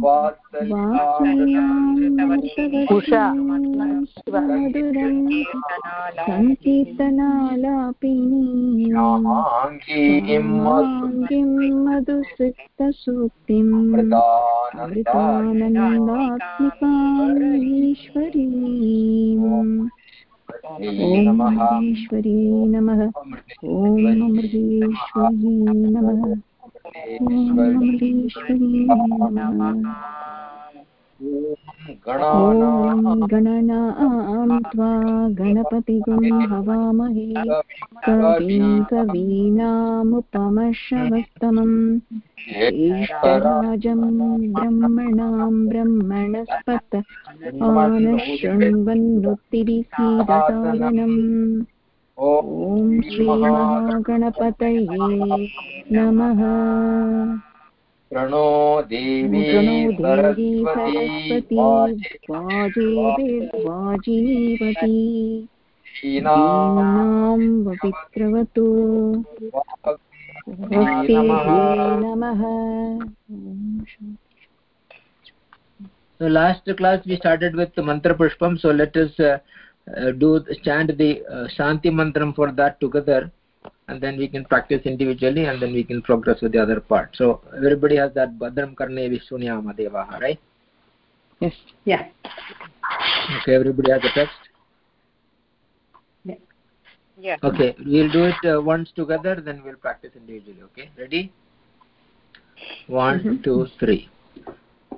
वात्सल्यामृतवतीं सङ्कीर्तनालापिनीं। मधुसिक्तसूक्तिम् अमृतानन्दात्मिकामीश्वरीम् ॐ महेश्वरी नमः। ॐ अमृतेश्वरी नमः। गणनां त्वा गणपतिगुं हवामहे कविं कवीनामुपमश्रवस्तमम् ज्येष्ठराजं ब्रह्मणां ब्रह्मणस्पत आनशृण्वन्नुत्तिरिसीदसादनम् ॐ श्रीमहागणपतये प्रणो देवी सरस्वतीवाजीवती ीनां नमः। So last class we started with मन्त्रपुष्पं so let's do chant the uh, Shanti mantram for that together, and then we can practice individually, and then we can progress with the other part. So everybody has that Badram Karne Vishunyama Devaha, right? Yes. Yeah. Okay, everybody has the text. Yeah. Yeah. Okay, we'll do it uh, once together, then we'll practice individually. Okay, ready? One, mm -hmm. two, three.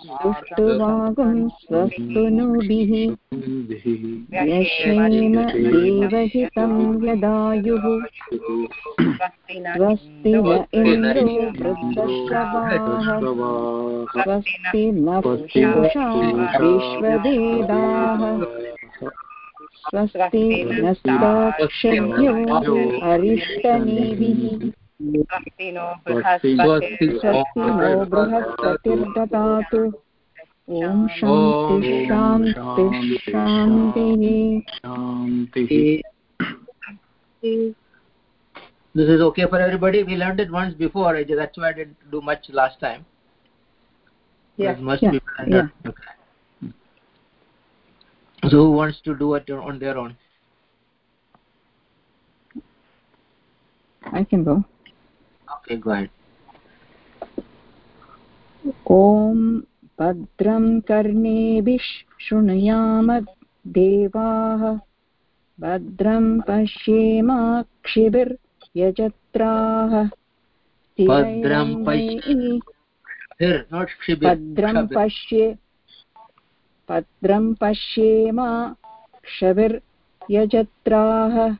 पश्येमाक्षभिर्यजुत्रहाः तिरैरैस्तुष्टुवागुं स्वस्तुनुभिः यशेम देवहितं यदायुः। स्वस्ति न इन्द्रो वृद्धश्रवाः। स्वस्ति न पूषा विश्ववेदाः स्वस्ति नस्ताक्षर्यो अरिष्टनेभिः स्वस्ति नो बृहस्पतिर्ददातु ॐ शान्ति शान्ति शान्तिः This is okay for everybody. We learned it once before. That's why I didn't do much last time. Yeah. Most yeah. people yeah. Okay. So who wants to do it on their own? I can go. Okay, go ahead. ॐ भद्रं कर्णेभिः शृणुयाम देवाः। भद्रं पश्येमाक्षिभिर्यजत्राः। भद्रं भद्रं पश्ये भद्रं पश्येमा क्षभिर्यजत्राः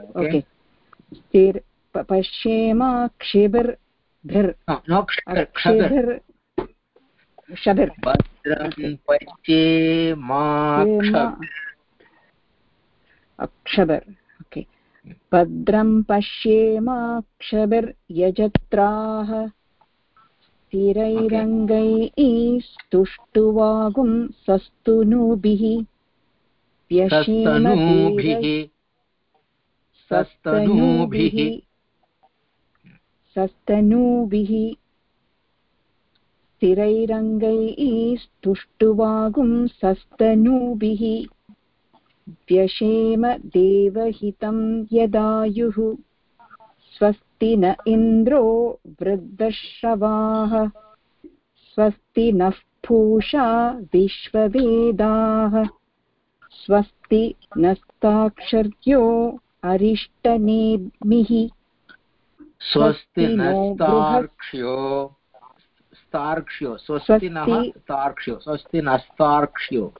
okay स्थिर पश्येमा क्षिभिर्भिर् क्षिभिर् क्षभिर् पश्येमा अक्षभिर् okay भद्रं पश्येमाक्षभिर्यजत्राः स्थिरैरङ्गैः स्तुष्टुवागुं सस्तुनूभिः। सस्तनूभिः। सस्तनूभिः। सस्तनूभिः। स्थिरैरङ्गैः स्तुष्टुवागुं सस्तनूभिः। व्यशेम देवहितं यदायुः। स्वस्ति न इन्द्रो वृद्धश्रवाः। स्वस्ति नः पूषा विश्ववेदाः। स्वस्ति नस्ताक्षर्यो अरिष्टनेमिः स्वस्ति नस्तार्क्ष्यो नस्तार्क्ष्यो स्वस्ति नः स्वस्ति- तार्क्ष्यो स्वस्ति नस्तार्क्ष्यो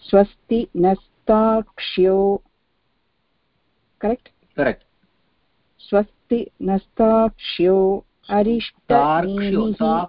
स्वस्ति नस्ताक्ष्यो करेक्ट्? करेक्ट्। स्वस्ति नस्ताक्ष्यो तर्-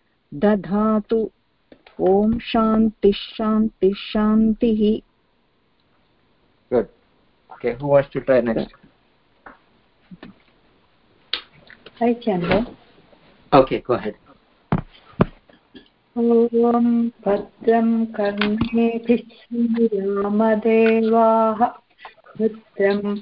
बृहस्पतिर्दधातु ॐ शान्तिः शान्तिः शान्तिः good okay who wants to try next I can go. okay go ahead ॐ भद्रं कर्णेभिः श्रीरामदेवाः भद्रं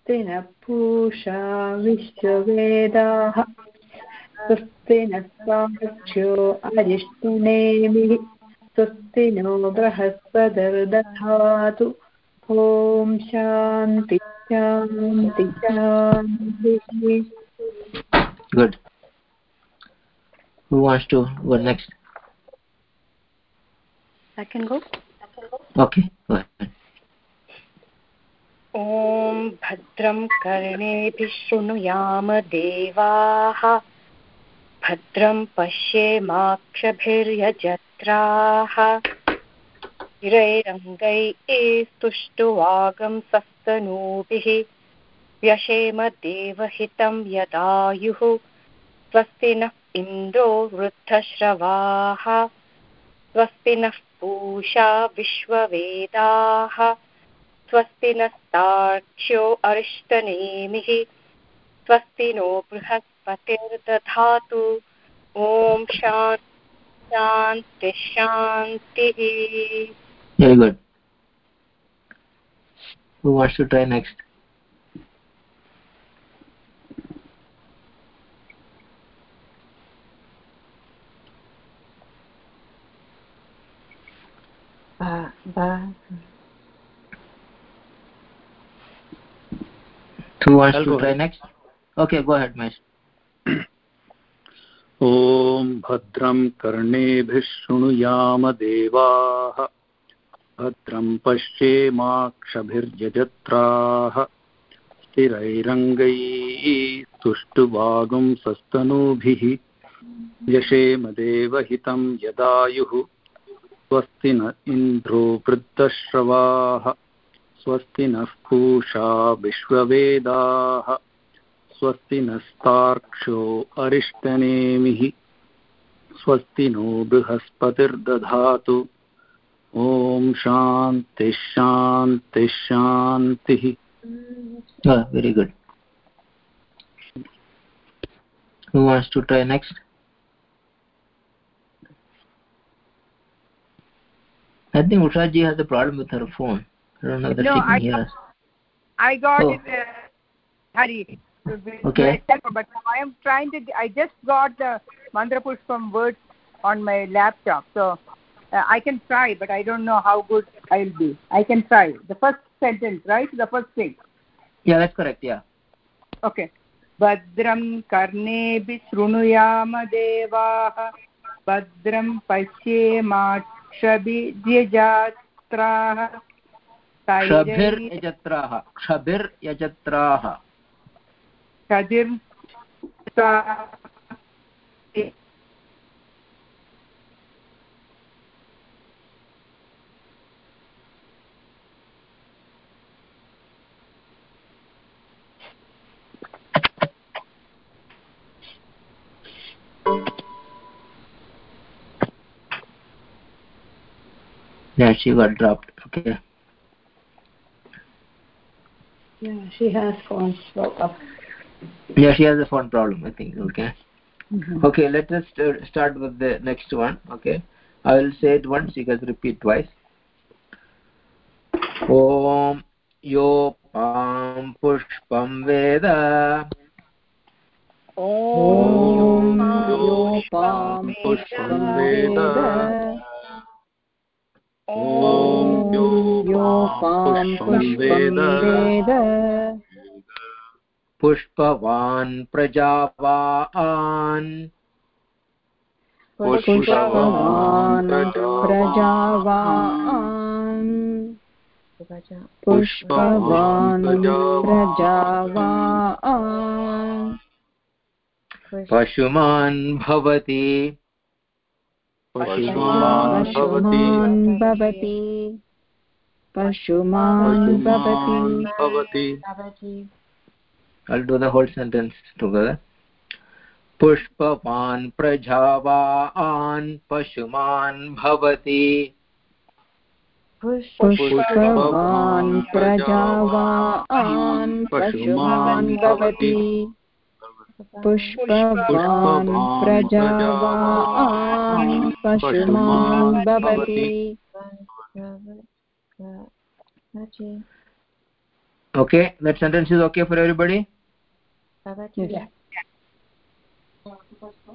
स्वस्ति न पूषा विश्ववेदाः स्वस्ति न साक्ष्यो अरिष्टनेमिः स्वस्ति नो बृहस्पतिर्दधातु ॐ शान्ति शान्ति शान्तिः good who wants to go next I can go. okay go ahead ॐ भद्रं कर्णेभिः शृणुयाम देवाः। भद्रं पश्येमाक्षभिर्यजत्राः। स्थिरैरङ्गैः स्तुष्टुवागं सस्तनूभिः व्यशेम देवहितं यदायुः। स्वस्ति नः इन्द्रो वृद्धश्रवाः। स्वस्ति नः पूषा विश्ववेदाः। स्वस्ति नस्ताक्ष्यो अरिष्टनेमिः। स्वस्ति नो बृहस्पतिर्दधातु। ॐ शान्ति शान्तिः। Very good. Who wants to try next? Ba ba who wants I'll to try ahead. next? Okay go ahead Mesh. ॐ भद्रं कर्णेभिः शृणुयाम देवाः। भद्रं पश्येमाक्षभिर्यजत्राः स्थिरैरङ्गैः सस्तनूभिः। यशेम देवहितं यदायुः। स्वस्ति न इन्द्रो वृद्धश्रवाः। स्वस्ति नः पूषा विश्ववेदाः स्वस्ति नस्तार्क्ष्यो अरिष्टनेमिः स्वस्ति नो बृहस्पतिर्दधातु ॐ शान्तिश्शान्तिश्शान्तिः very good I think Usha has a problem with her phone. I don't know that No, she can I hear got- us. I got Oh. it, uh, Hari. Okay. But I am trying to. I just got the mantra pushpam words on my laptop, so uh, I can try, but I don't know how good I'll be. I can try the first sentence, right? The first thing. Yeah, that's correct. Yeah. Okay. भद्रं कर्णेभिः शृणुयाम देवाः भद्रं पश्येमाक्षभिर्यजात्राः क्षभिर्यजत्राः क्षभिर्यजत्राः क्षजिर् Yeah, she got dropped. Okay. Yeah, she has phone up. Yeah, she has a phone problem, I think. Okay. Mhm. Okay, let us st- start with the next one. Okay. I will say it once, you guys repeat twice. ॐ योपां पुष्पं वेद ॐ योपां पुष्पं वेद ॐ योपां पुष्पं वेद पुष्पवान् प्रजावान्। पुष्पवान् प्रजावान्। पुष्पवान् प्रजावान्। पशुमान् भवति। पशुमान् भवति। पशुमान् भवति। पशुमान् भवति। भवति। I'll do the whole sentence together. पुष्पवान् प्रजावान् पशुमान् भवति। पुष्पवान् प्रजावान् पशुमान् भवति। पुष्पवान् प्रजावान् पशुमान् भवति Okay, that sentence is okay for everybody? Yes.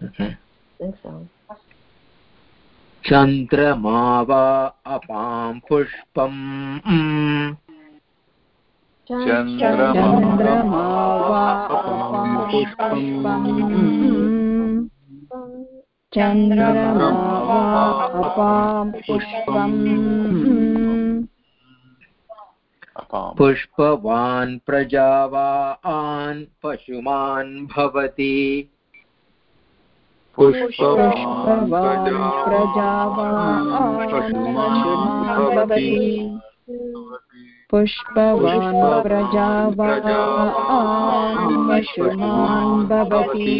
Okay. चन्द्रमावा अपां पुष्पम् चन्द्रमा वा अपां पुष्पम् चन्द्रमा वा अपां पुष्पम् पुष्पवान् प्रजावान् पशुमान् भवति। पुष्पवान् प्रजावान् पशुमान् भवति। पुष्पवान् प्रजावान् पशुमान् भवति।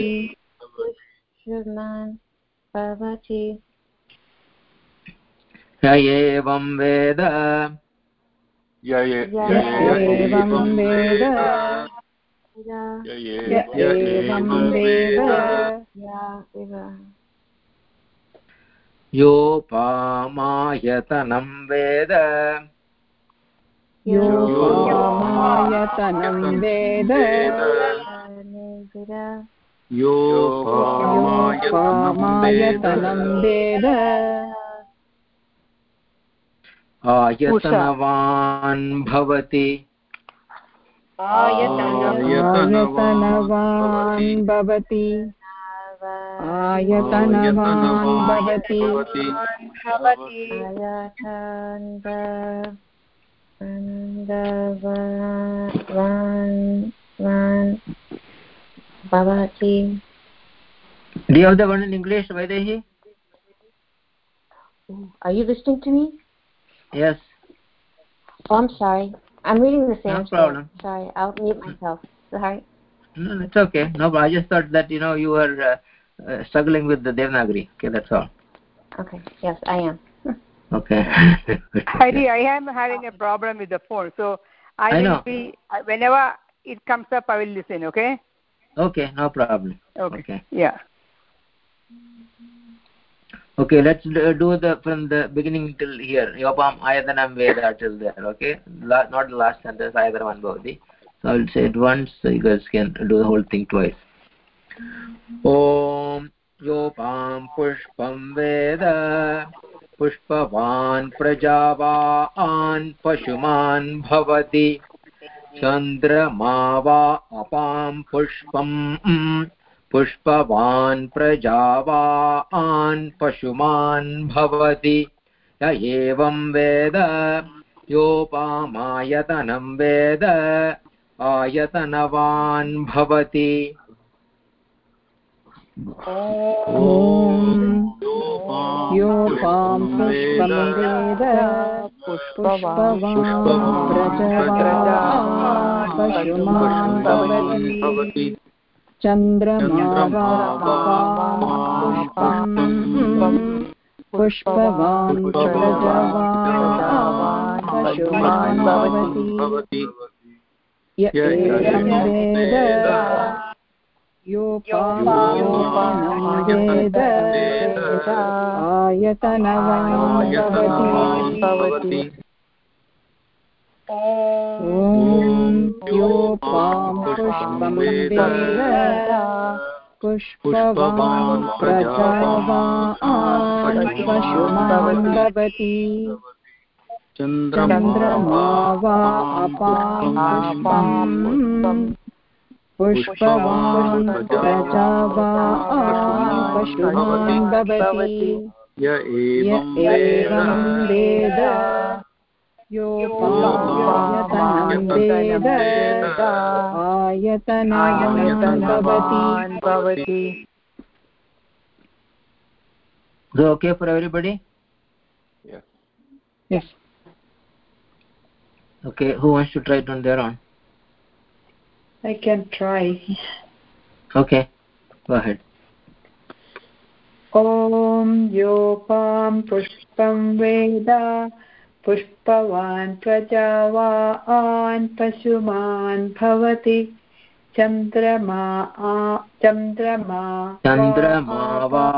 य एवं वेद। य एवं वेद। य एवं वेद। योपामायतनं वेद। योपामायतनं वेद। योपामायतनं वेद आयतनवान् भवति। आयतनवान् भवति। आयतनवान् भवति। Bhavati. Do you have the one in English, Vaidehi? Are you listening to me? Yes. Oh, I'm sorry. I'm reading the same No Sanskrit. problem. Sorry, I'll mute myself. Sorry. No, no, it's okay. No, but I just thought that, you know, you were uh, uh, struggling with the Devanagari. Okay, that's all. Okay. Yes, I am. Okay. Heidi, I am having a problem with the phone, so I, I will know. be whenever it comes up, I will listen. Okay? Okay, no problem. Okay. Okay. Yeah. Okay, let's do do the from the beginning till here. Yopam ayatanam veda till there. Okay, La, not the last sentence. Ayatanavan bhavati. So I'll say it once, so you guys can do the whole thing twice. Om yopam pushpam veda पुष्पवान् प्रजावान् पशुमान् भवति चन्द्रमा वा अपां पुष्पम्, पुष्पवान् प्रजावान् पशुमान् भवति। य एवं वेद योपामायतनं वेद, आयतनवान् भवति। योपां पुष्पं वेद पुष्पवान् प्रजवान् पशुमान् भवति चन्द्रमा वा अपां पुष्पम् पुष्पवान् प्रजवान् पशुमान् भवति भवति य एवं वेद। योपायतनं वेद आयतनवान् भवति ॐ योपां पुष्पं। वेद पुष्पवान् प्रजावान् पशुमान् भवति चन्द्रमा वा अपां पुष्पवान् प्रजावान् पशुमान् भवति य य एवं एवं वेद वेद योपायतनं वेद आयतनवान् भवति Is it okay for everybody? Yes. Yes. Okay, who wants to try it on their own? I can try. Okay, go ahead. ॐ योपां पुष्पं वेद पुष्पवान् प्रजावान् पशुमान् भवति चन्द्रमा आ- चन्द्रमा चन्द्रमा वा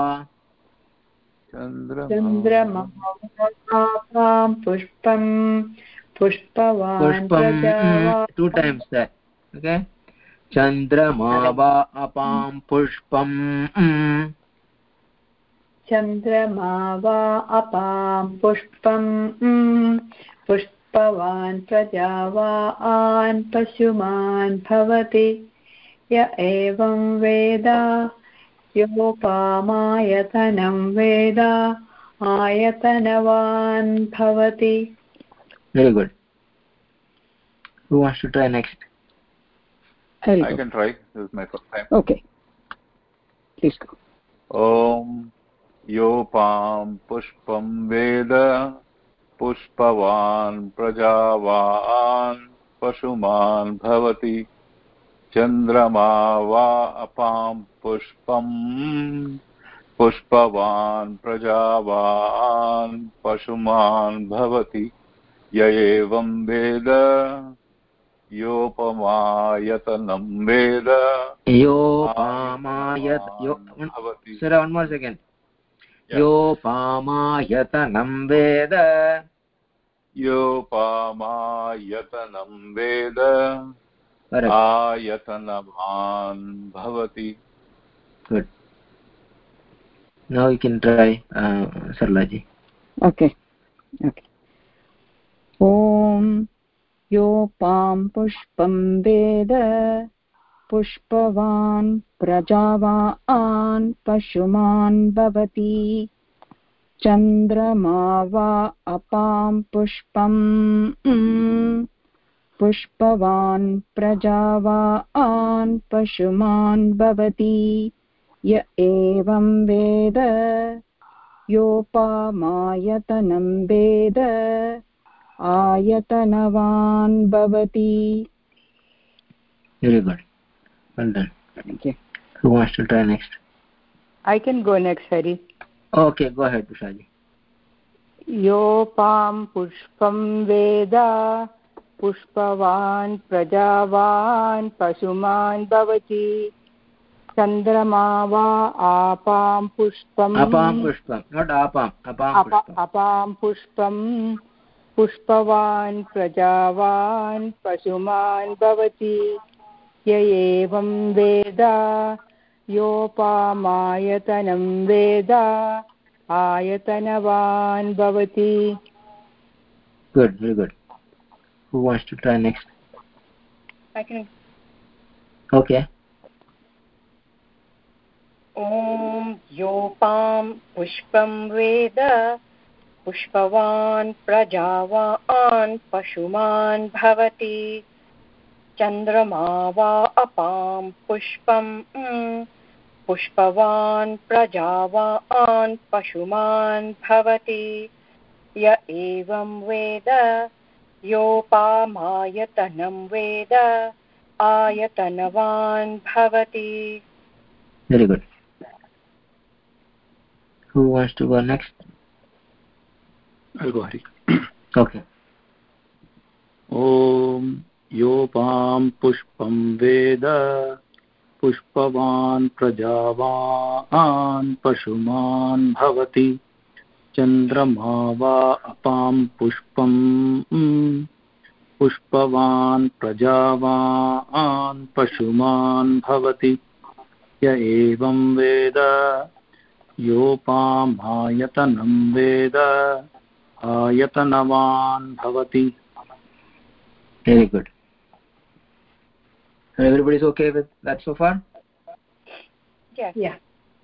चन्द्रमा वापां पुष्पं पुष्पवान् पुष्पं प्रजावान् two times that okay चन्द्रमा वा अपां पुष्पम्. चन्द्रमा वा अपां पुष्पं पुष्पवान् प्रजावान् पशुमान् भवति। य एवं वेद। योपामायतनं वेद। आयतनवान् भवति। Very good. Who wants to try next? I'll I go. can try. This is my first time. Okay. Please go. ॐ योपां पुष्पं वेद पुष्पवान् प्रजावान् पशुमान् भवति चन्द्रमा वा अपां पुष्पम् पुष्पवान् प्रजावान् पशुमान् भवति य एवं वेद योपमायतनं वेद योपामायत. योपामायतनं वेद योपामायतनं वेद correct भवति now you can try uh, sarlaji Okay. Okay. ॐ योपां पुष्पं वेद। पुष्पवान् प्रजावान् पशुमान् भवति। चन्द्रमा वा अपां पुष्पम्। पुष्पवान् प्रजावान् पशुमान् भवति। य एवं वेद। योपामायतनं वेद। आयतनवान् भवति very good well done Thank you. who wants to try next I can go next, Hari. okay go ahead ushaji योपां पुष्पं वेद पुष्पवान् प्रजावान् पशुमान् भवति चन्द्रमा वा आपां पुष्पम् अप- pushpam अपां पुष्पं पुष्पवान् प्रजावान् पशुमान् भवति। य एवं वेद योपामायतनं वेद आयतनवान् भवति। Good very good. Who wants to try next? I can okay. ॐ योपां पुष्पं वेद पुष्पवान् प्रजावान् पशुमान् भवति। चन्द्रमा वा अपां पुष्पम् पुष्पवान् प्रजावान् पशुमान् भवति। य एवं वेद योपामायतनं वेद, आयतनवान् भवति। Very good. Who wants to go next? I'll go Hari. okay ॐ योपां पुष्पं वेद पुष्पवान् प्रजावान् पशुमान् भवति चन्द्रमा वा अपां पुष्पम् पुष्पवान् प्रजावान् पशुमान् भवति य एवं वेद योपामायतनं वेद आयतनवान् भवति very good so everybody's okay with that so far Yes. Yeah.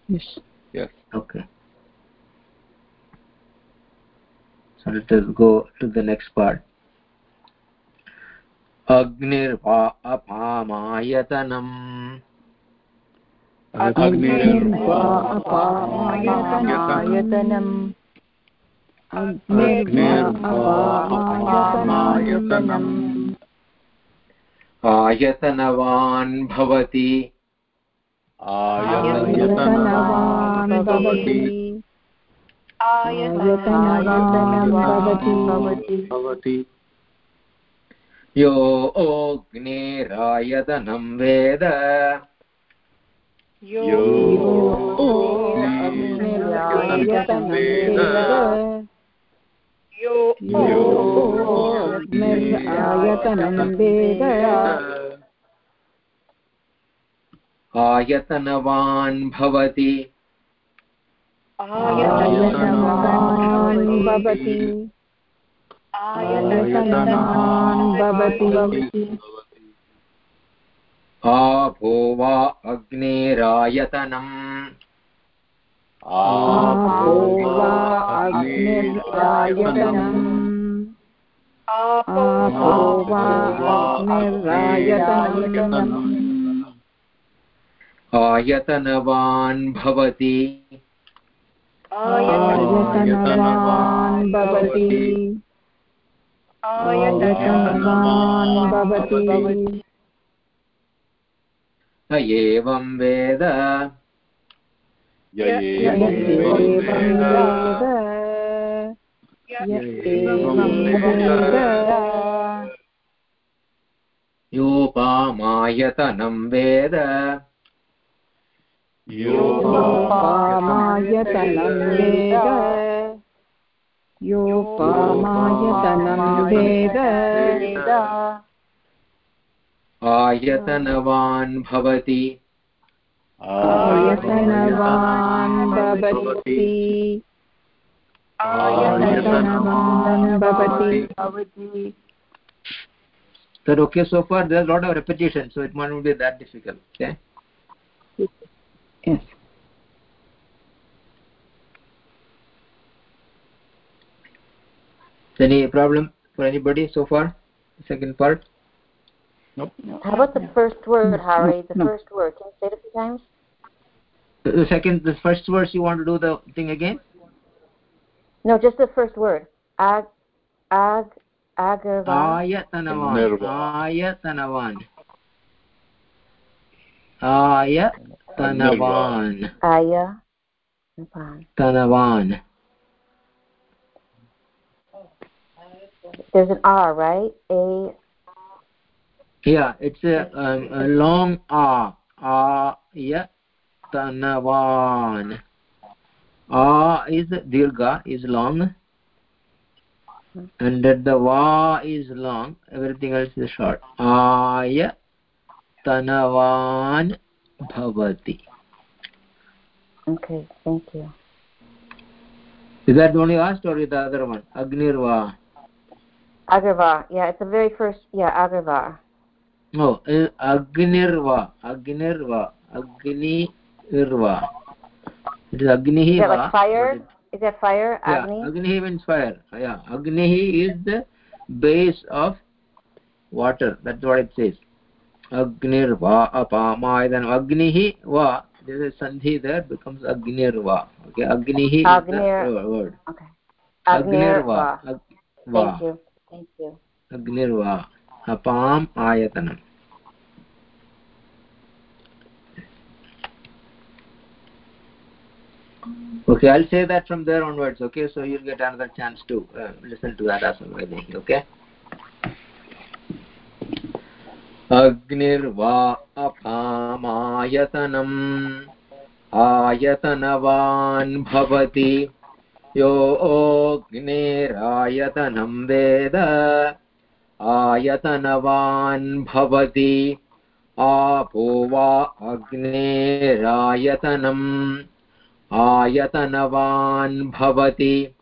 yes Yes. okay so let us go to the next part अग्निर्वा अपामायतनम् अग्निर्वा अपामायतनम् अग्निर्वा अपामायतनम् आयतनवान् भवति। आयतनवान् भवति भवति। भवति। यो अग्निरायतनं वेद। यो यो अग्निरायतनं वेद। वेद आयतनवान् भवति। आयतनवान् भवति। आयतनवान् भवति। आपो वा अग्निरायतनम्। अग्निरायतनम् आपो वा अग्निरायतनम् आयतनवान् भवति। आयतनवान् भवति। आयतनवान् भवति एवं वेद य य एवं एवं वेद वेद य एवं वेद योपामायतनं वेद। योपामायतनं वेद। योपामायतनं वेद। आयतनवान् भवति। आयतनवान् भवति आयतनवान् भवति So okay, so far there's a lot of repetition, so it might not be that difficult. Okay. yes Any problem for anybody so far? Second part. How about the first word, Harry? The No. first word. Can you say it a few times? The second, the first verse. You want to do the thing again? No, just the first word. Ag, ag, agarva. Ayatanavan. Nirva. Ayatanavan. Ayatanavan. Aya. Napan. Tanavan. There's an R, right? A. Yeah, it's a, um, a long A. Ayatanavan. A ah, is dirgha, is long. And that the Va is long. Everything else is short. Ayatanavan bhavati. Okay, thank you. Is that the only asked or is the other one? Agnirva. Agarva. Yeah, it's the very first. Yeah, agarva. No, Agnirva. Agnirva. Agnirva. It is Agnihi Is like fire? Is that fire? agni Yeah, Agni? Means fire. Yeah, Agnihi is the base of water. That's what it says. Agnirva apamaya. Then Agnihi va. There is sandhi there. Becomes Agnirva. Okay, Agnihi is the word. Okay. Agnirva. Ag- Thank you. Thank you. Agnirva. Apam ayatanam. Okay i'll say that from there onwards okay so you'll get another chance to uh, listen to that as well okay अग्निर्वा अपामायतनम् आयतनवान् भवति यो अग्नेरायतनं वेद आयतनवान् भवति आपो वा अग्नेरायतनम् आयतनवान् भवति।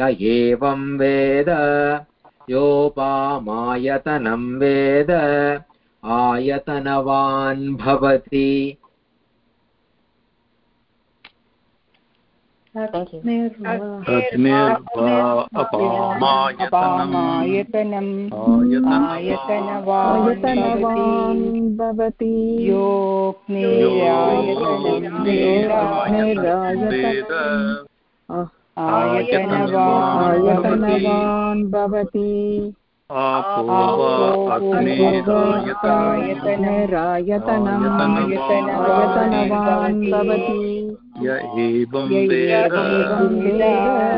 य एवं वेद। योपामायतनं वेद। आयतनवान् भवति आयतनवान् भवति आयतनवान् भवति आयतनवान् भवति य एवं य वेद एवं वेद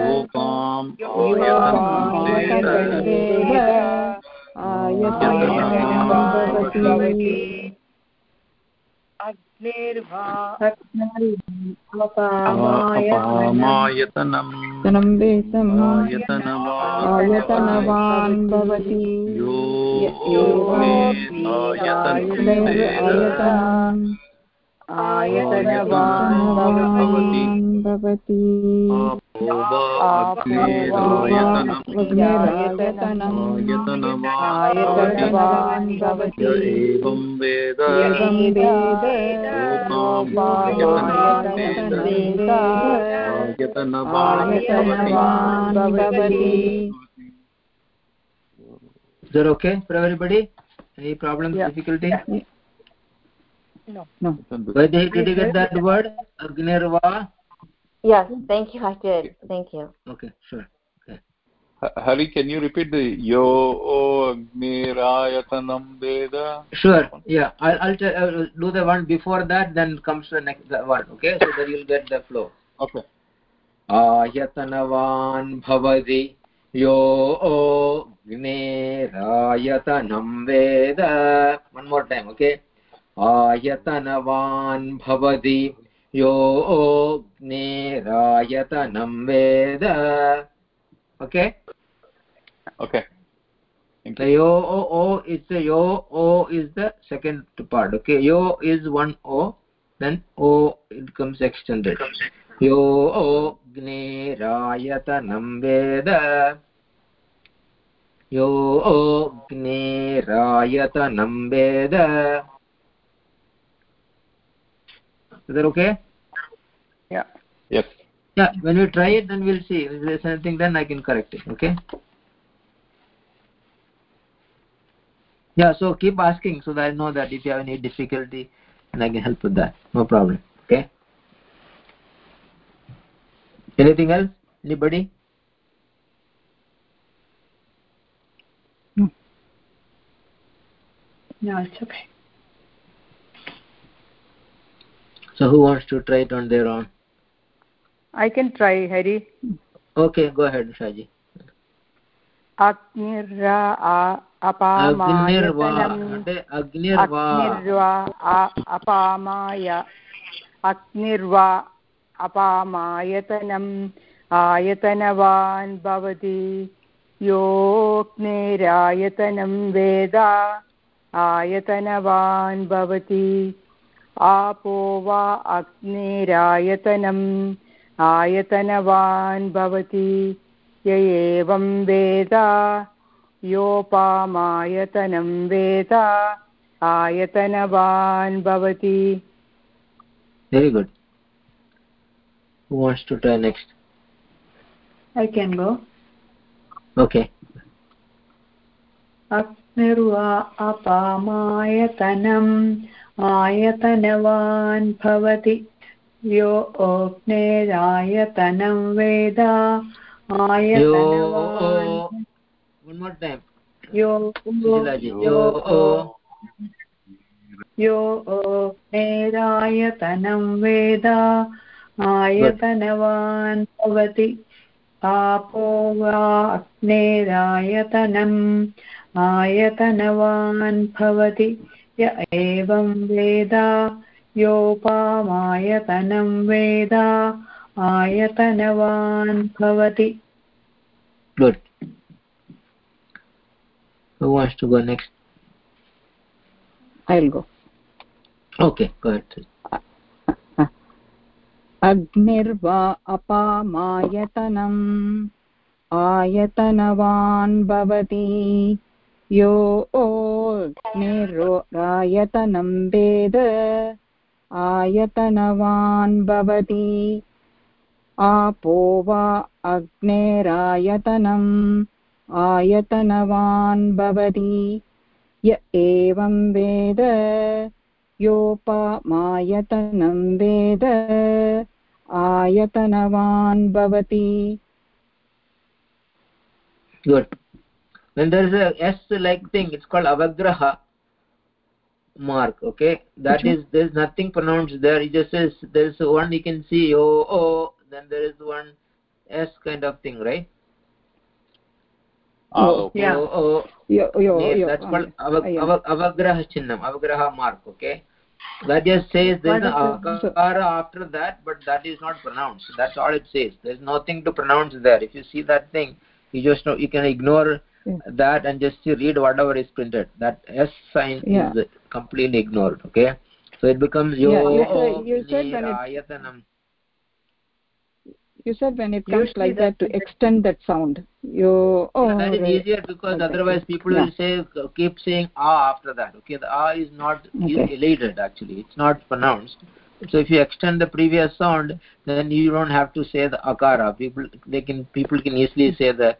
योपाम् योपामायतनं वेद आयतनवान् भवति अपामायतनम् तनं वेदम् आयतनवान् आयतनवान् भवति यो आयतनम् आयतनवान् भवति भवति अग्निरायतनम् आयतनवान् भवति एवं वेद एवं वेद आयतनवान् भवति is that okay for everybody any problems Yeah. difficulty No. No. Vaidhi, did you get that word agnirva Yes, thank you. I did. Thank you. okay sure Hari, can you repeat the yo agnirayatanam veda? sure yeah i'll i'll, t- I'll do the one before that then comes the next the one okay so that you'll get the flow Okay. आयतनवान् भवति यो अग्नेरायतनं वेद one more time okay आयतनवान् भवति। योग्नेरायतनं वेद। Okay? Okay. यो ओ ओ is यो ओ is the second part okay yo is one ओ देन् ओ इट् कम्स् एक्स्टेण्डेड् यो ओग्नेरायतनं वेद यो ओग्नेरायतनं वेद is that okay? Yeah. Yes. yeah when we try it then we'll see. If there's anything then i can correct it okay? Yeah so keep asking so that i know that if you have any difficulty and i can help with that. No problem okay? Anything else? Anybody? No, it's okay. so who wants to try it on their own I can try, Hari. okay go ahead shaji अग्निर्वा अग्निर्वा अपामायतनम् अग्निर्वा अग्निर्वा आ- अपामाय अग्निर्वा अपामायतनम् आयतनवान् भवति योऽग्निरायतनं वेद आयतनवान् भवति आपो वा अग्निरायतनम्। आयतनवान् भवति। य एवं वेद। योपामायतनं वेद। आयतनवान् भवति। Very good. Who wants to try next? I can go. okay. अग्निर्वा अपामायतनम्। आयतनवान् भवति। यो अग्नेरायतनं वेद। यो अग्नेरायतनं वेद। आयतनवान् भवति। आपो वा अग्नेरायतनम् आयतनवान् भवति। य एवं वेद योपामायतनं वेद आयतनवान् भवति। Who wants to go next? I'll go. Okay go ahead अग्निर्वा अपामायतनम् आयतनवान् भवति। यो निरायतनं वेद। आयतनवान् भवति। आपो वा अग्नेरायतनम् आयतनवान् भवति। य एवं वेद। योपमायतनं वेद। आयतनवान् भवति। Good. When there is a s like thing. It's called avagraha mark okay? That is there is nothing pronounced there. It just says there is one you can see oh oh then there is one s kind of thing right? Ah, okay. Yeah. oh, oh yo yo Yes, yo that's called uh, ava- yeah. ava- avagraha chinnam avagraha mark okay? That just says there's an What is akara after that but that is not pronounced. That's all it says. There's nothing to pronounce there. If you see that thing you just know you can ignore Yeah. That and just read whatever is printed that s sign Yeah. is completely ignored okay so it becomes yo Yeah, you said- you said when it- you said when it comes Usually like that to extend that sound you oh yeah, that is right. easier because Okay. otherwise people Yeah. will say keep saying ah after that okay the ah is not Okay. elated actually it's not pronounced so if you extend the previous sound then you don't have to say the akara people they can people can easily say the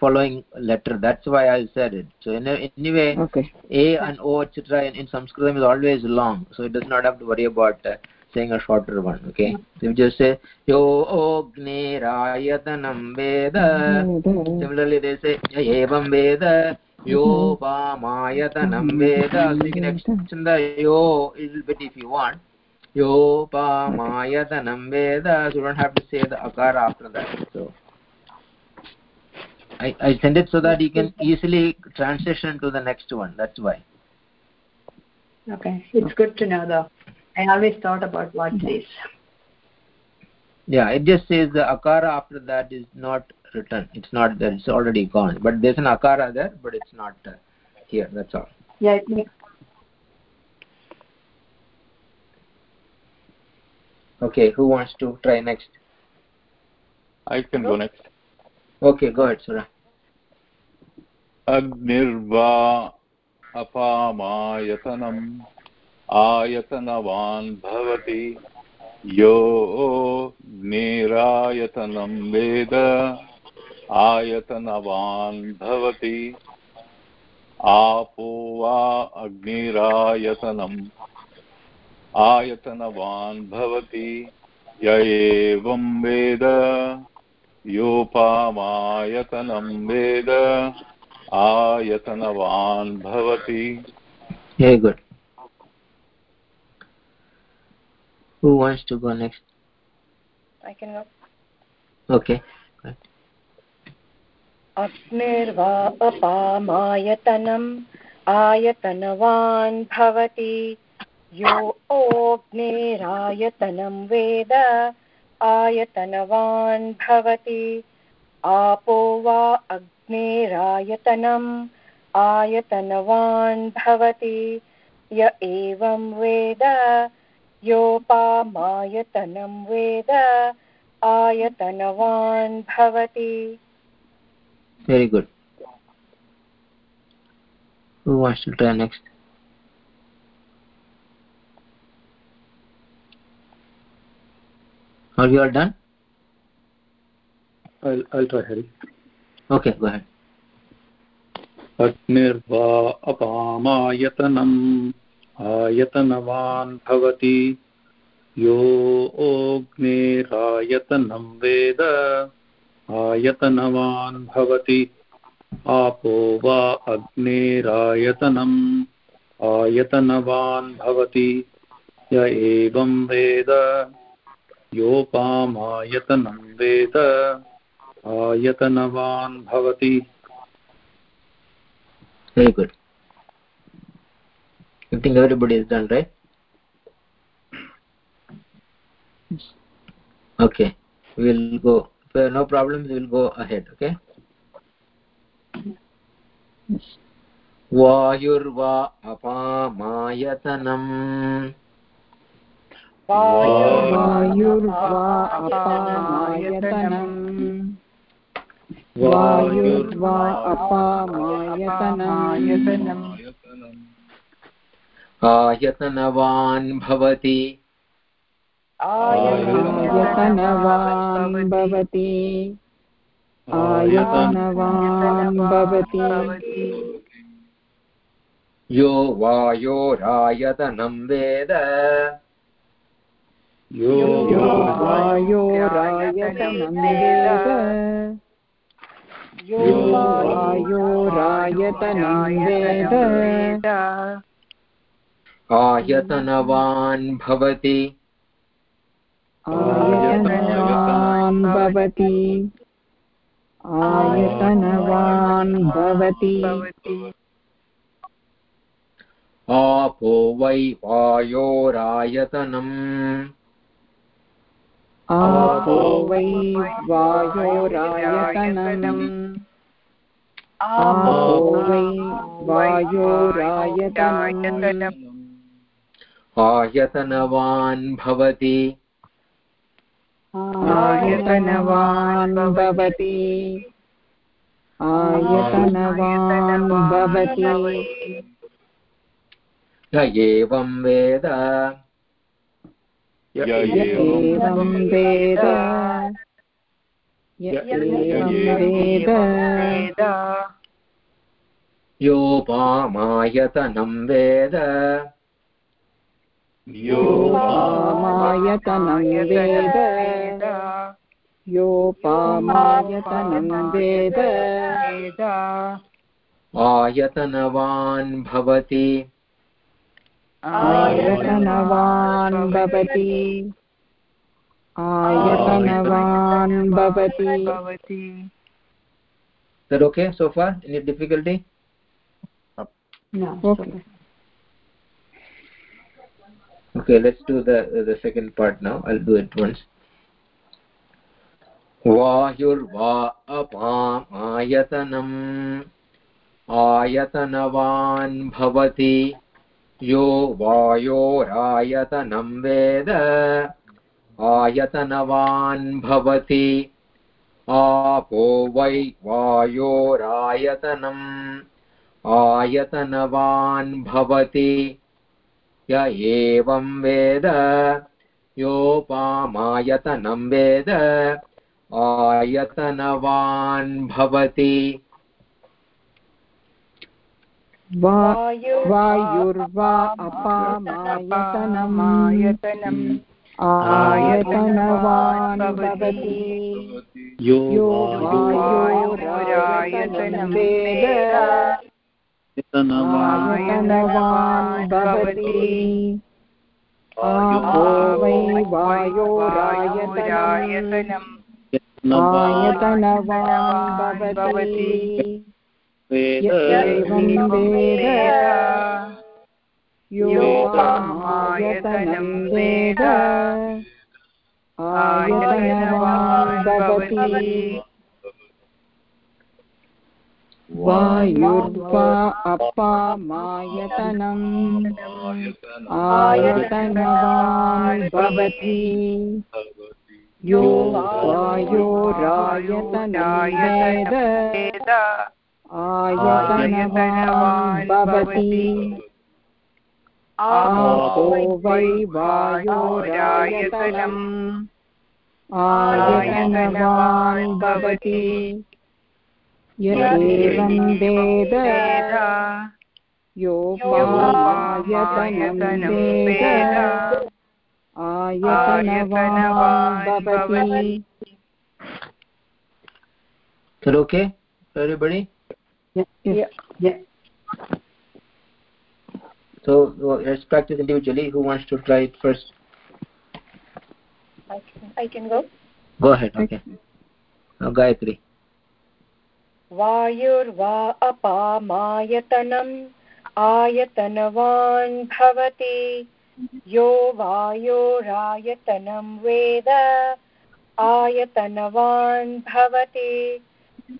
following letter. That's why i said it. So in, anyway okay. A and o etc in, in sanskritam is always long. So it does not have to worry about uh, saying a shorter one okay? So you just say yo rayatanam veda. Similarly they say evam veda. Yopamayatanam veda. So you can extend the yo a little bit if you want. Yo Ba yopamayatanam veda. So you don't have to say the akara after that. So I, I send it so that you can easily transition to the next one. That's why. Okay. It's good to know though. I always thought about what this. Yeah it just says the akara after that is not written. It's not there it's already gone. But there's an akara there but it's not uh, here. That's all. Yeah it makes okay who wants to try next? I can go next. Okay, go ahead sura अग्निर्वा अपामायतनम् आयतनवान् भवति यो निरायतनं वेद आयतनवान् भवति आपो वा अग्निरायतनम् आयतनवान् भवति य एवं वेद योपामायतनं वेद आयतनवान् भवति। Very good. Who wants to go next? I can go. okay अग्निर्वा अपामायतनम् आयतनवान् भवति। यो ओग्नेरायतनं वेद आयतनवान् भवति। आपो वा अग्नेरायतनम्। आयतनवान् भवति। य एवं वेद। योपामायतनं वेद। आयतनवान् भवति। To try next? Are you all done? I'll, I'll try Hari. okay go ahead. अग्निर्वा अपामायतनम् आयतनवान् भवति यो ओग्नेरायतनं वेद आयतनवान् भवति आपो वा अग्नेरायतनम् आयतनवान् भवति य एवं वेद योपामायतनं वेद आयतनवान् भवति। Very okay go no problem will go वायुर्वा अपामायतनम् वायुर्वा अपामायतनम् वायुर्वा अपामायतनम् आयतनवान् भवति। आयतनवान् भवति। आयतनवान् भवति। यो वायोरायतनं वेद। यो वायोरायतनं आयतनवान् भवति। आयतनवान् भवति। आयतनवान् भवति। आपो वै वायोरायतनम्। आपो वै वायोरायतनम्। आपो वै वायोरायतनम्। आयतनवान् भवति। आयतनवान् भवति। आयतनवान् भवति। य एवं वेद। एवं वेद य वेद योपामायतनं वेद। योपामायतनं वेद। योपामायतनं वेद। आयतनवान् भवति। आयतनवान् भवति आयतनवान् भवति Is that okay so far? Any difficulty? No. Okay. Okay, let's do the the second part now. I'll do it once. वायुर्वा अपामायतनम् आयतनवान् भवति यो वायोरायतनं वेद। आयतनवान् भवति। आपो वै वायोरायतनम् आयतनवान् भवति। य एवं वेद। योपामायतनं वेद। आयतनवान् भवति। वा वायुर्वा अपामायतनम्। आयतनवान् भवति। यो वायुरायतनं वायोरायतनं वेद। आयतनवान् भवति। वै वायोरायतनम्। आयतनवान् भवति। य एवं वेद। आयतनवान् भवति। वायुर्वा अपामायतनम् आयतनवान् भवति। यो वायोरायतनं वेद। आयतनवान् भवति। आपो वै वायोरायतनम्। आयतनवान् भवति। य एवं वेद। वेद आयतनवान् भवति। Is that okay everybody? Yeah. So uh, let's practice individually. Who wants to try it first? I can, I can go. go ahead okay now gayatri वायुर्वा अपामायतनम् आयतनवान् भवति यो वायोरायतनं वेद आयतनवान् भवति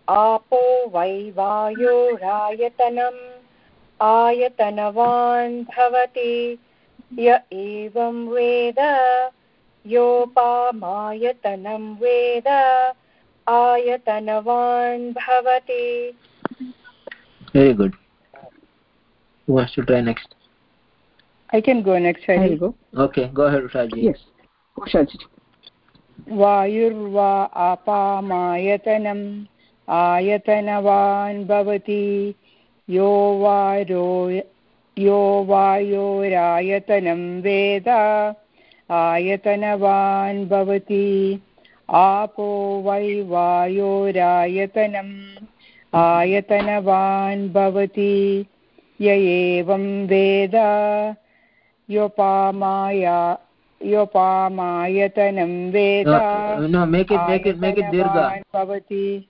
आपो वै वायोरायतनम् आयतनवान् भवति य एवं वेद योपामायतनं वेद आयतनवान् भवति very good who wants to try next I can go next. I I'll will. go. okay go ahead ushaji Yes. Ushaji. वायुर्वा अपामायतनम् आयतनवान् भवति। यो वायो यो वायोरायतनं वेद। आयतनवान् भवति। आपो वै वायोरायतनम् आयतनवान् भवति। य एवं वेद। योपामाया योपामायतनं वेद। भवति।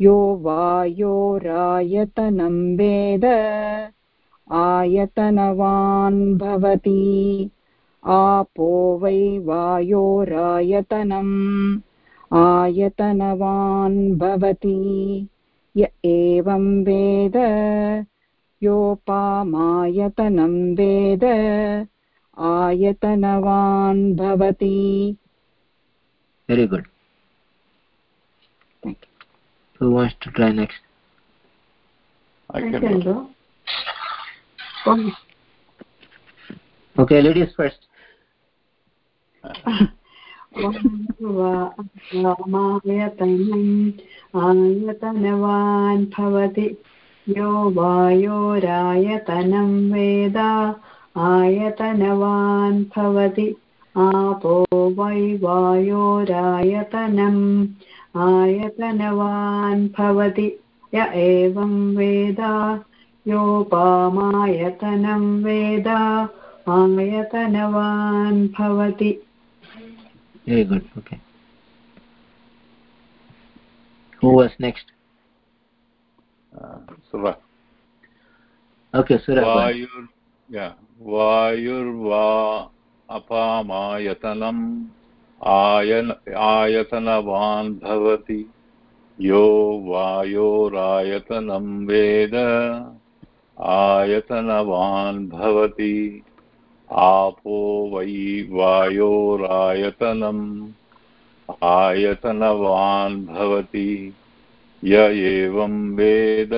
यो वायोरायतनं वेद। आयतनवान् भवति। आपो वै वायोरायतनम् आयतनवान् भवति। य एवं वेद। योपामायतनं वेद। आयतनवान् भवति। Very good. Thank who wants to try next I I can can go. go. Oh, okay ladies first मायतनम् आयतनवान् भवति यो वायोरायतनं वेद आयतनवान् भवति आपो वै वायोरायतनम् आयतनवान् भवति य एवं वेद योपामायतनं वेद आयतनवान् भवति very good okay who was next Uh, Sura. okay sura go ahead. वायुर् yeah. वायुर्वा अपामायतनम् आयन आयतनवान् भवति। यो वायोरायतनं वेद। आयतनवान् भवति। आपो वै वायोरायतनम् आयतनवान् भवति। य एवं वेद।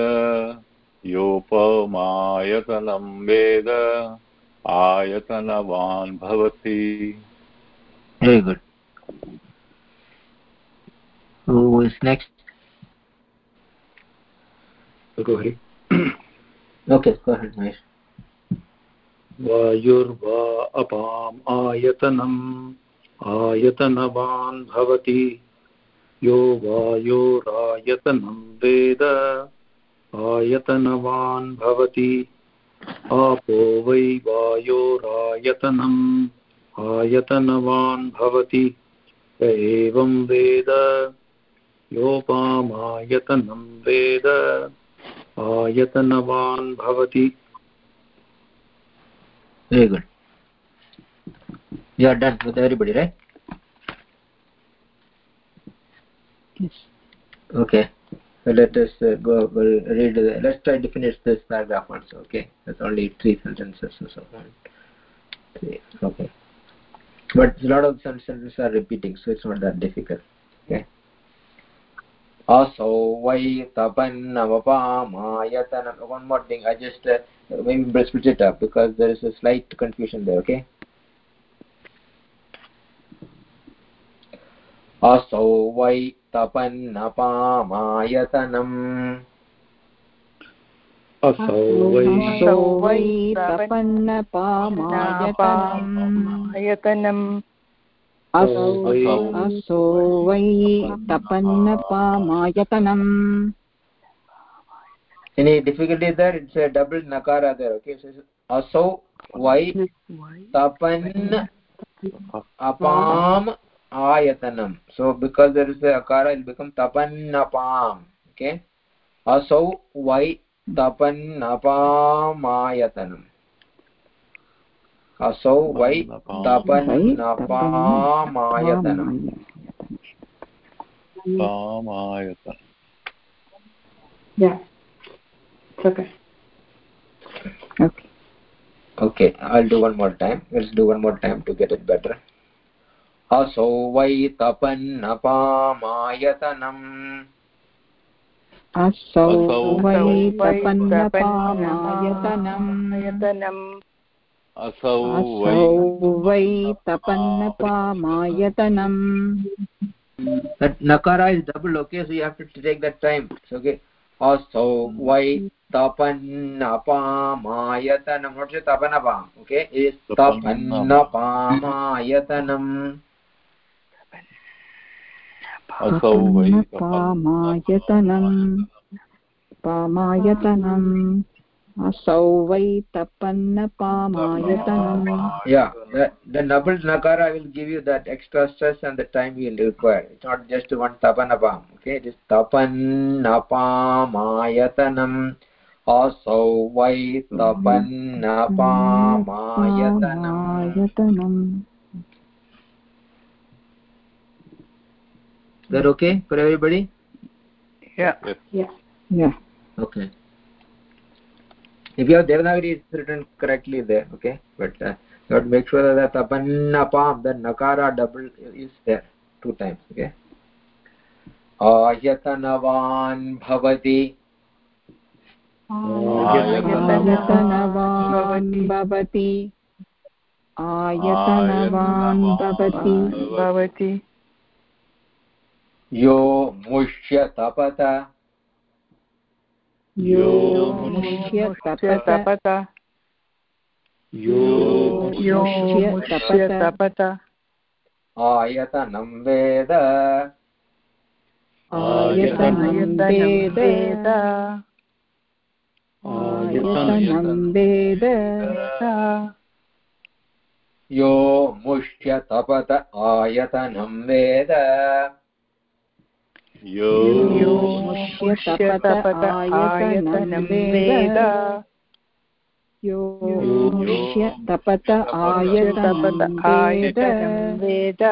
योपमायतनं वेद। आयतनवान् भवति। Very good. Who is next? Ahead. Okay go ahead Mahesh. वायुर्वा अपाम् आयतनम् आयतनवान् भवति। यो वायोरायतनं वेद आयतनवान् भवति। आपो वै वायोरायतनम् आयतनवान् भवति। एवं वेद। योपामायतनं वेद आयतनवान् भवति very good you are done with everybody right Yes. okay so let us uh, go we'll read the, let's try to finish this paragraph also okay that's only three sentences or so one three okay but a lot of sentences are repeating so it's not that difficult okay असौ वै तपन्नवपामायतन one more thing i just uh, maybe split it up because there is a slight confusion there okay असौ वै तपन्नपामायतनम् असौ वै असौ वै तपन्नपामायतनम् आयतनम् असौ वै तपन्नपामायतनम् any difficulty there it's a double nakara there okay so asau vai tapan apam ayatanam so because there is a akara it will become tapannapam okay asau vai tapannapamayatanam asau vai tapannapamayatanam पामायतन Yeah. It's okay. okay okay i'll do one more time let's do one more time to get it better असौ वै तपन्नपामायतनम् असौ असौ वै वै तपन्नपामायतनम् आयतनम् असौ वै तपन्नपामायतनम् that nakara is double okay so you have to take that time okay also vai tapannapaamayatanam not just tapanapam okay it is tapannapaamayatanam असौ वै पामायतनम् पामायतनम् असौ वै तपन्नपामायतनम् yeah the, the double nakara will give you that extra stress and the time you will require it's not just one tapanapam okay it is tapannapaamayatanam also vai tapannapaamayatanam पामायतनम् is that okay for everybody yeah yeah okay If you have devanagari it's written correctly there okay but uh, you have to make sure that tapannapam the nakara double is there two times okay ayatanavan bhavati आयतनवान् भवति आयतनवान् भवति भवति यो मुष्य तपत यो तपत। तपत। यो तपत। आयतनं वेद। आयतनं वेद। आयतनं वेद। यो मुष्य तपत आयतनं वेद। यो यो मुष्य मुष्य तपत आयतनं वेद। वेद तपत आयतनं वेद।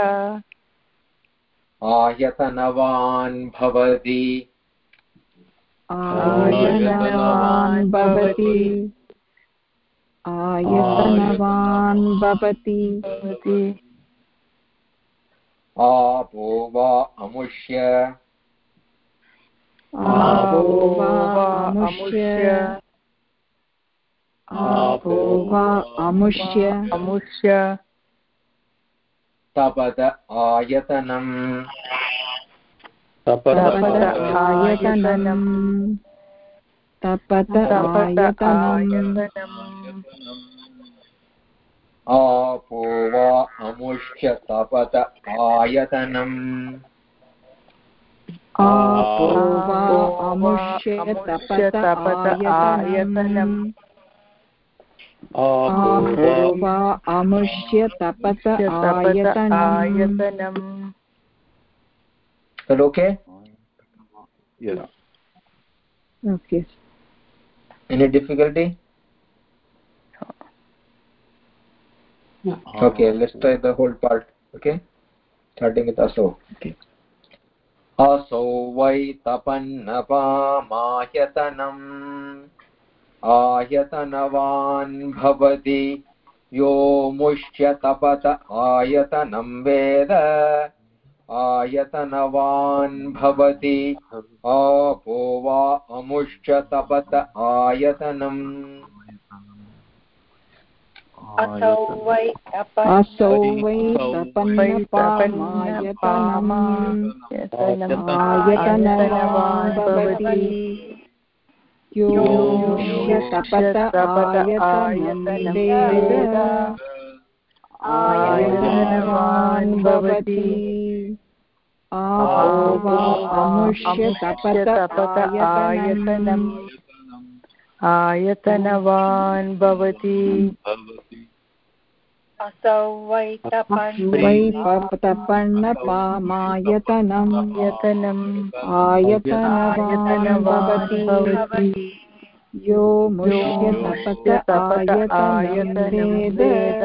आयतनवान् भवति। आयतनवान् भवति। आयतनवान् भवति। भवति। आपो वा अमुष्य। आपो वा अमुष्य अमुष्य अमुष्य तपत आयतनम्। तपत तपत आयतनम्। तपत तपत आयतनम्। आपो वा अमुष्य तपत आयतनम्। अमुष्य तपत आयतनम् आपो वा अमुष्य तपत तपत आयतनम् आयतनम् Is that okay? yes Okay. Any difficulty? Okay, let's try the whole part. Okay, starting with aso. Okay. असौ वै तपन्नपामायतनम् आयतनवान् भवति यो मुष्य तपत आयतनं वेद। आयतनवान् भवति आपो वा अमुष्य तपत आयतनम् असौ वै असौ वै तपन्नपामायतनम् योष्यतपत आयतनं आयतनवान् भवति। आपो वा अमुष्य आयतनम्। आयतनवान् भवति। असौ वै वै यतनम् आयतनवान् भवति। यो मुष्य तपत आयतनं वेद।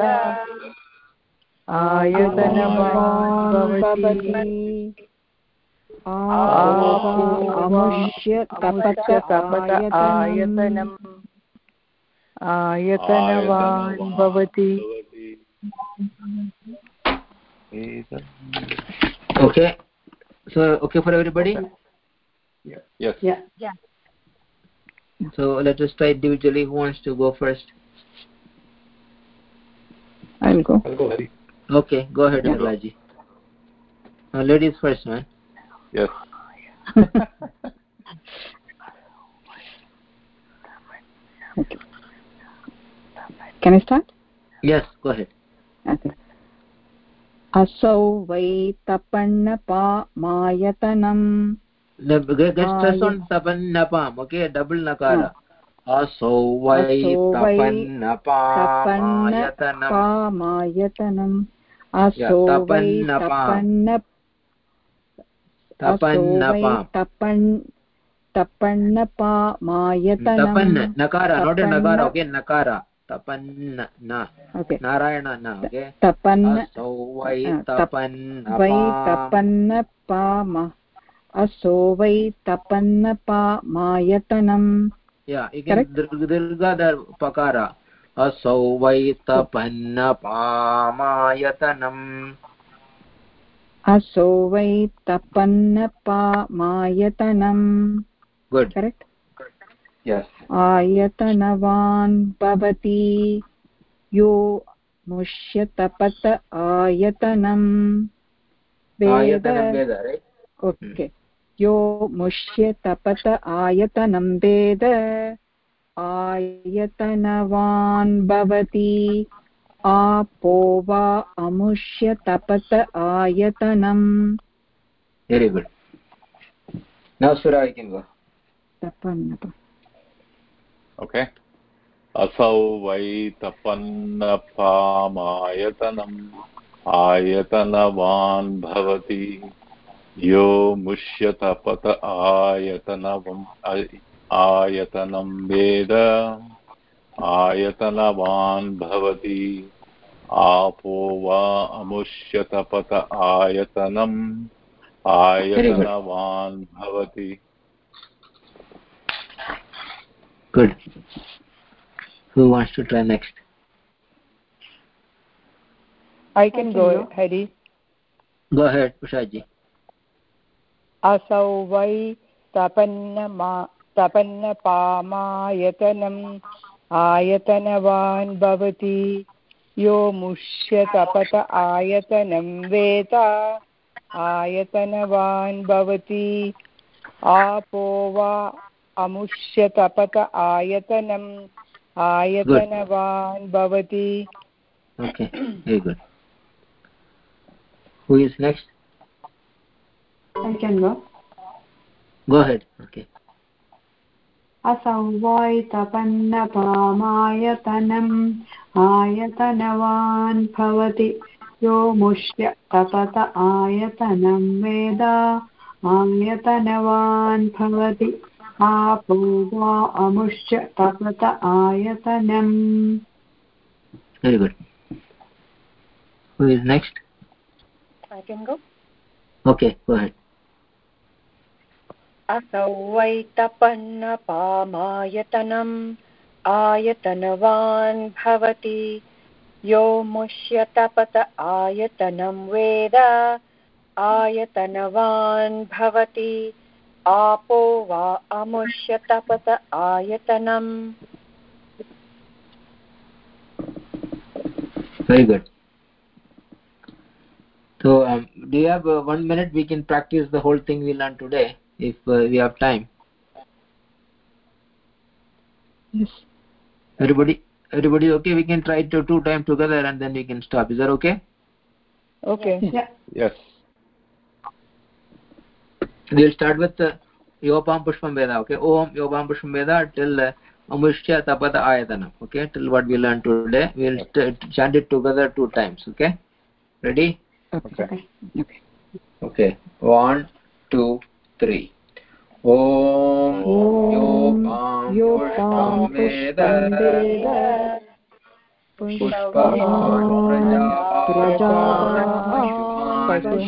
आयतनवान् भवति। अमुष्य तपत आयतनम् आयतनवान् भवति okay so okay for everybody yes Yeah. Yeah. so let us try individually who wants to go first I'll go. I'll go Hari. okay go ahead Balaji. uh, ladies first man Yes Okay. Can I start? yes go ahead Okay. असौ वै तपन्नपामायतनम् The- get get stress Ah, on tapannapam okay double nakara asau vai Asau vai tapannapamayatanam तपन्नपामायतनम् असौ वै तपन्नपा. तपन्न असौ वै tapannapam Tapan तपन्नपामायतनम् tapanna nakara not a Tapanna. nakara okay nakara tapanna na Okay. narayana na okay तपन्न asau vai Ah, tap- tapannapam वै तपन्नपाम असो वै तपन्नपामायतनम् yeah you can Correct? dir- dirgha the pakara asau vai tapannapamayatanam असो वै तपन्नपामायतनम् correct आयतनवान् भवति यो मुष्य तपत आयतनम् वेद okay यो मुष्य तपत आयतनं वेद आयतनवान् भवति आपो वा अमुष्य तपत आयतनम्। Very good. Now sura you can go. okay. असौ वै तपन्नपामायतनम्। आयतनवान् भवति। यो मुष्यतपत आयतनवम् आय- आयतनं वेद। आयतनवान् भवति। आपो वा अमुष्यतपत आयतनम्। आयतनवान् भवति। Good. Who wants to try next? I can go Hari go ahead ushaji असौ वै तपन्नमा तपन्नपामायतनम् आयतनवान् भवति। यो मुष्य तपत आयतनं वेद आयतनवान् भवति। आपो वा अमुष्य तपत आयतनम् आयतनवान् भवति। Okay very good. Who is next? I can go. go ahead. Okay. असौ वै तपन्नपामायतनम् आयतनवान् भवति। यो मुष्य तपत आयतनं वेद आयतनवान् भवति। आपो वा अमुष्य तपत आयतनम् very good. Who is next? I can go. okay go ahead. असौ वै तपन्नपामायतनम् आयतनवान् भवति यो मुष्य तपत आयतनं वेद आयतनवान् भवति आपो वा अमुष्य तपत आयतनम् very good so um, do you have uh, one minute we can practice the whole thing we learned today if uh, we have time. Yes. Everybody everybody okay? We can try to two time together and then we can stop. Is that okay? Okay. Yeah. yes. We'll start with uh, yopam pushpam veda okay? Om yopam pushpam veda till uh, amushya tapada ayatanam okay? Till what we learned today. We'll st- chant it together two times okay? Ready? Okay. Okay. okay. Okay. One two three. ॐ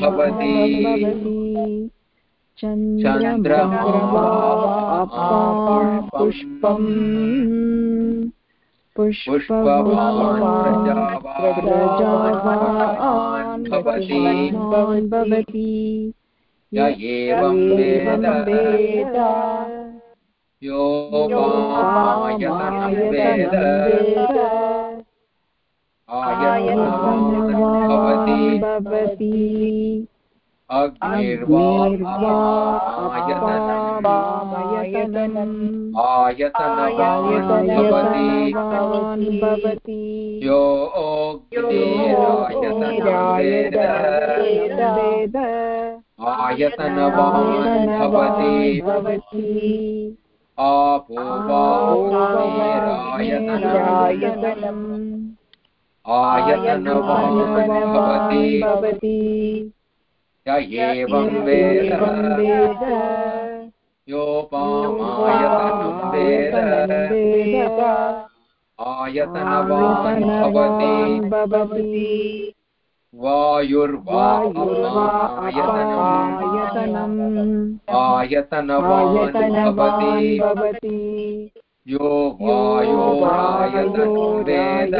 भवति चन्द्रमा अपां पुष्पम् पुष्पवान् भवति। य एवं वेद। योपामायतनं वेद। आयतनवान् भवति। भवति अग्निर्वा आयतनम् अग्निर्वायतनम् आयतनवान् भवति। यो अग्निरायतनं वेद। वेद। आयतनवान् भवति आपो वा आयतनवान् भवति य एवं वेद। योपामायतनं वेद। आयतनवान् भवति। भवति वायुर्वा अपायतनम् आयतनम् आयतनवान् भवति यो वायोरायतनं वेद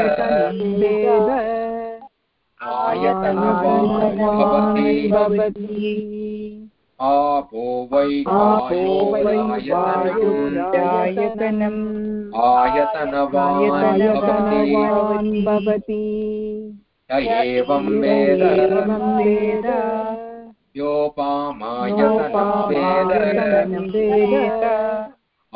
आयतनवान् भवति आपो वै वायुरायतनम् आयतनवान् भवति एवं वेद। योपामायतनं वेद।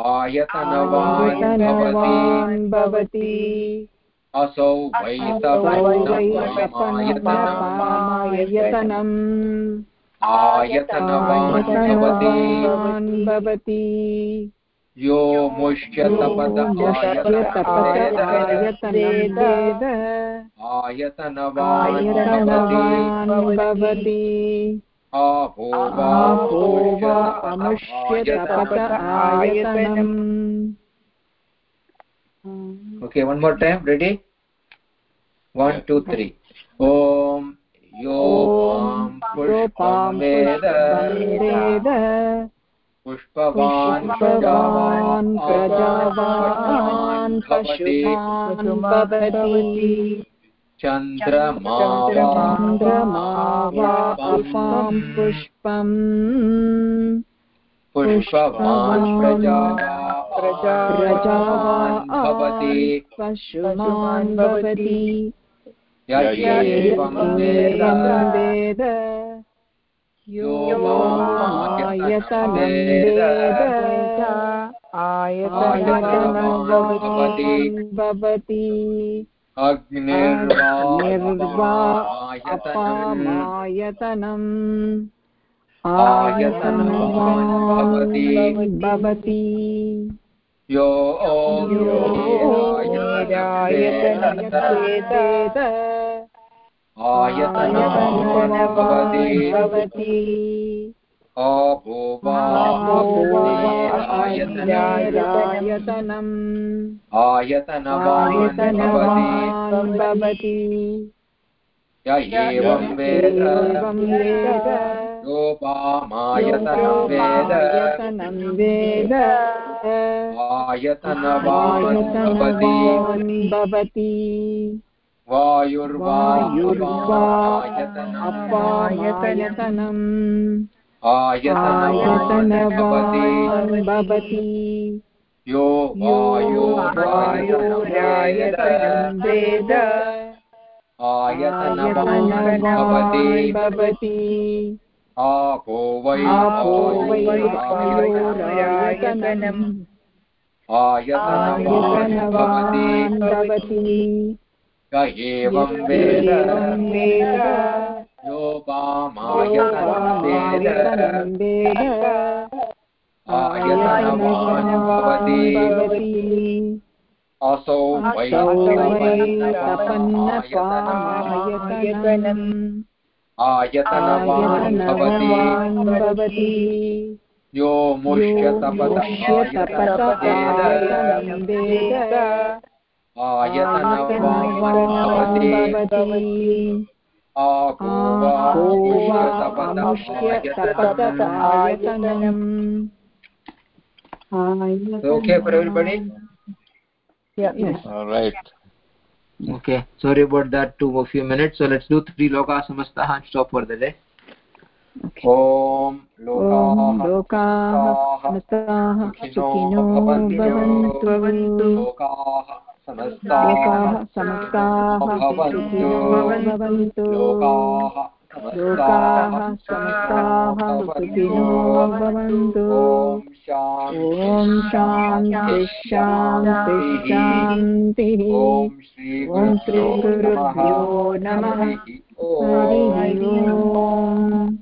आयतनवान् भवति। असौ वै तपन्नपामायतनम् आयतनवान् आयतनवान् भवति। यो मुष्यतपद आयतनं वेद आयतनवान् भवति आयतनवान् भवति आपो वा अमुष्यतपत आयतनम् time. Ready? One, two, three. Om Yopam Pushpam Veda वेद Pushpavan पुष्पवान् प्रजावान् प्रजावान् पशुमान् भवति चन्द्रमा चन्द्रमा वा अपां पुष्पम्। पुष्पवान् प्रजा प्रजावान् भवति। पशुमान् भवति। य एवं वेद। वेद। यो आयतनं वेद आयतनं भवति अग्निर्वा निर्वा आयतनम् अपामायतनम् आयतनवान् भवति भवति यो वेद आयतनवान् भवति भवति। आपो आयतनम्। आयतनवान् भवति आयतनवान् भवति। य एवं वेद। योपामायतनं वेद। आयतनवान् भवति। आयतनवान् भवति वायुर्वा वायुर्वा अपायतनम् अपामायतनम् आयतनवान् भवति। यो वायुरायतनं वेद आयतनवान् भवति आपो वै आपो वै वायुरायतनम् आयतनवान् भवति भवति एवं वेद। एवं वेद। यो वामायतनं वेद आयतनं वेद आयतनवान् भवति असौ वै तपन्नपामायतनम् तपन्नपामायतनम् आयतनवान् भवति यो मुष्यतपत मुष्यतपत आयतनं वेद आयतनवान् भवति भवति आको वा को वा मुष्यतपत अमुष्यतपत आयतनम् आयतनम् Okay for everybody? Yes. All right. Okay, sorry about that two a few minutes. So let's do three loka samastaha and stop for the day. Okay. Om ॐ lokaः लोकाः समस्ताः सुखिनो भवन्तु लोकाः समस्ताः लोकाः समस्ताः भवन्तु। लोकाः समस्ताः सुखिनो भवन्तु। ॐ शान्ति। शान्ति। शान्तिः। ॐ श्रीगुरुभ्यो नमः। हरिः ओम्।